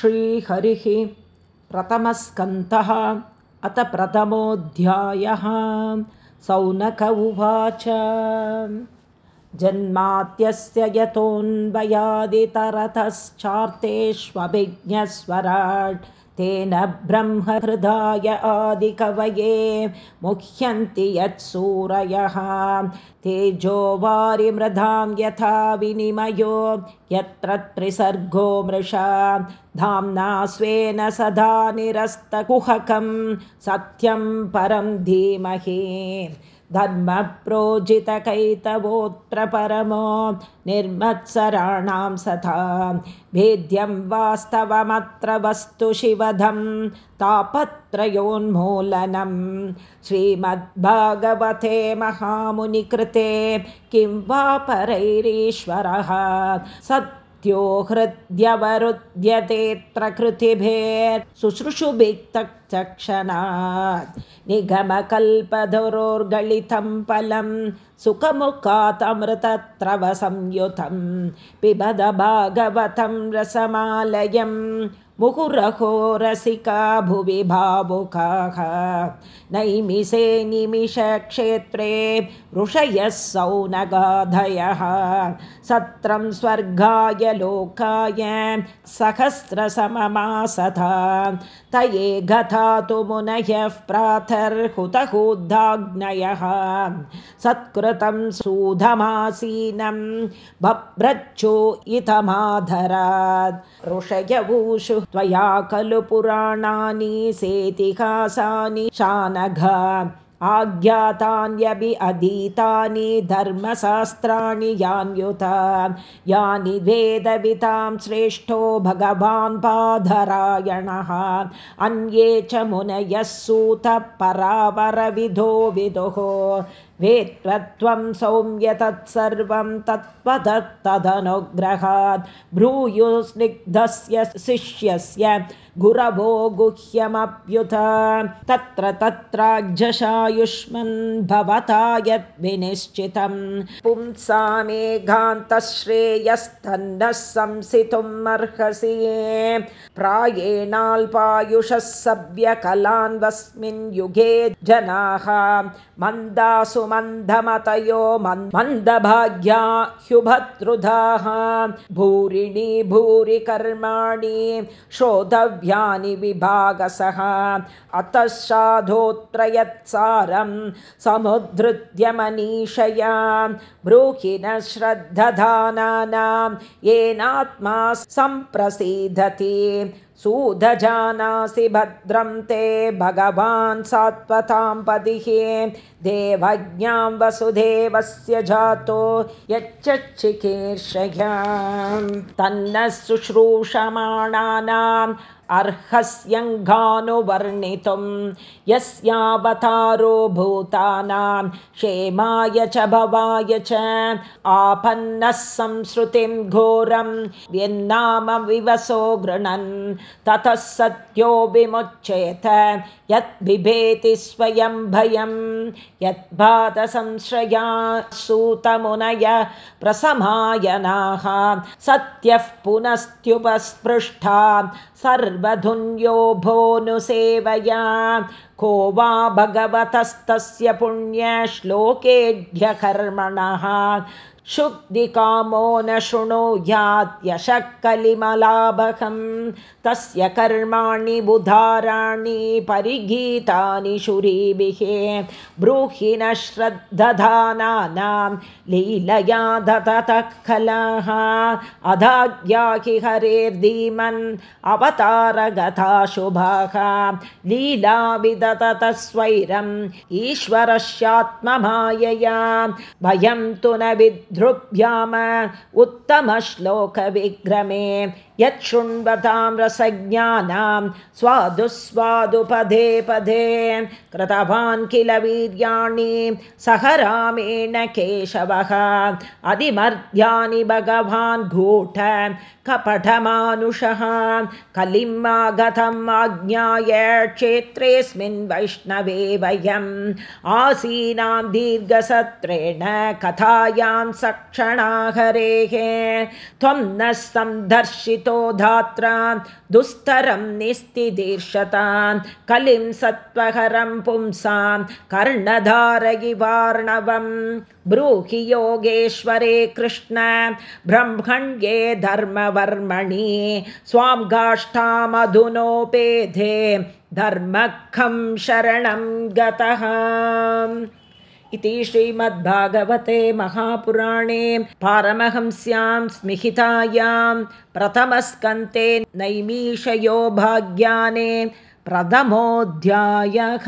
श्रीहरिः प्रथमस्कन्धः अथ प्रथमोऽध्यायः। सौनक उवाच। जन्मात्यस्य यतोऽन्वयादितरतश्चार्तेष्वभिज्ञस्वराट् तेन ब्रह्महृदाय आदिकवये मुह्यन्ति यत्सूरयः तेजो वारिमृधां यथा विनिमयो यत्र त्रिसर्गो मृषा। धाम्ना स्वेन सदा निरस्तकुहकं सत्यं परं धीमहि धर्मप्रोजितकैतवोऽत्र परमो निर्मत्सराणां सथा। भेद्यं वास्तवमत्र वस्तु शिवधं तापत्रयोन्मूलनं। श्रीमद्भागवते महामुनिकृते किं वा परैरीश्वरः। सत् यो हृद्यवरुध्यतेऽत्र कृतिभेत् निगमकल्पधरोर्गलितं फलं सुखमुखातमृतत्रवसंयुतं पिबद भागवतं रसमालयम् मुहुरहो रसिका भुवि भावुकाः। नैमिषे निमिषक्षेत्रे ऋषयः सौनगाधयः। सत्रं स्वर्गाय लोकाय सहस्रसममासथा। तये गता तु मुनयः प्रातर्हुतहुदाग्नयः सत्कृतं सुधमासीनं बभ्रच्छो इतमाधरात्। ऋषयवूषु त्वया खलु पुराणानि सेतिहासानि शानघ आज्ञातान्यभि अधीतानि धर्मशास्त्राणि यान्युत यानि वेदवितां श्रेष्ठो भगवान् पाधरायणः अन्ये च मुनयः सूतः परावरविधो विदुः। वेत्त्वं सौम्य तत्सर्वं तत्त्वदत्तदनुग्रहात्। भ्रूयुस्निग्धस्य शिष्यस्य गुरवो गुह्यमप्युत। तत्र तत्राजशायुष्मन् भवता यद्विनिश्चितं पुंसामेघान्तश्रेयस्तन्नः संसितुम् अर्हसि। प्रायेणाल्पायुषः सव्यकलान्वस्मिन् युगे जनाः। मन्दासु मन्दमतयो मन्दभाग्या ह्युभद्रुधाः। भूरिणि भूरि कर्माणि श्रोतव्यानि विभागसः। अतः साधोत्र यत्सारं समुद्धृत्य मनीषया ब्रूहि न श्रद्धधानानां येनात्मा सम्प्रसीदति। सुधजानासि भद्रं ते भगवान् सात्वतां पदिः। देवज्ञां वसुदेवस्य जातो यच्चचिकीर्षयां तन्न शुश्रूषमाणानाम् अर्हस्यङ्घानुवर्णितुं यस्यावतारो भूतानां क्षेमाय च भवाय च आपन्नः संश्रुतिं घोरं यन्नाम विवसो गृणन् ततः सत्यो विमुच्येत यद्बिभेति स्वयं भयं यद्भातसंश्रया सूतमुनय प्रसमायनाः सत्यः पुनस्त्युपस्पृष्टा सर्वधुन्यो भोनुसेवया को वा भगवतस्तस्य पुण्यश्लोकेढ्यकर्मणः शुद्धिकामो न शृणुयात्यशः कलिमलाभकं तस्य कर्माणि बुधाराणि परिगीतानि शुरीभिः। ब्रूहि न श्रद्धधानानां लीलया दततः अधाज्ञाहि हरेर्धीमन् अवतारगता शुभाः। लीला विदततः स्वैरम् ईश्वरस्यात्ममायया। भयं तु न विद् ध्रुव्याम उत्तमश्लोकविग्रमे यच्छृण्वतां रसज्ञानां स्वादु पदे कृतवान् किल वीर्याणि सह रामेण केशवः। अधिमर्द्यानि भगवान् घूट कपटमानुषः। कलिम् आगतम् आज्ञाय क्षेत्रेऽस्मिन् वैष्णवे वयम्। आसीनां दीर्घसत्रेण कथायां सक्षणा हरेः त्वं न सन्दर्शित धात्रा दुस्तरं निस्तिदीर्षतां कलिं सत्त्वहरं पुंसां कर्णधारयिवार्णवं ब्रूहि योगेश्वरे कृष्ण ब्रह्मण्ये धर्मवर्मणि स्वां गाष्ठामधुनोपेधे धर्मखं शरणं गतः इति श्रीमद्भागवते महापुराणे पारमहंस्यां स्मिहितायां प्रथमस्कन्ते नैमीषयो भाग्याने प्रथमोऽध्यायः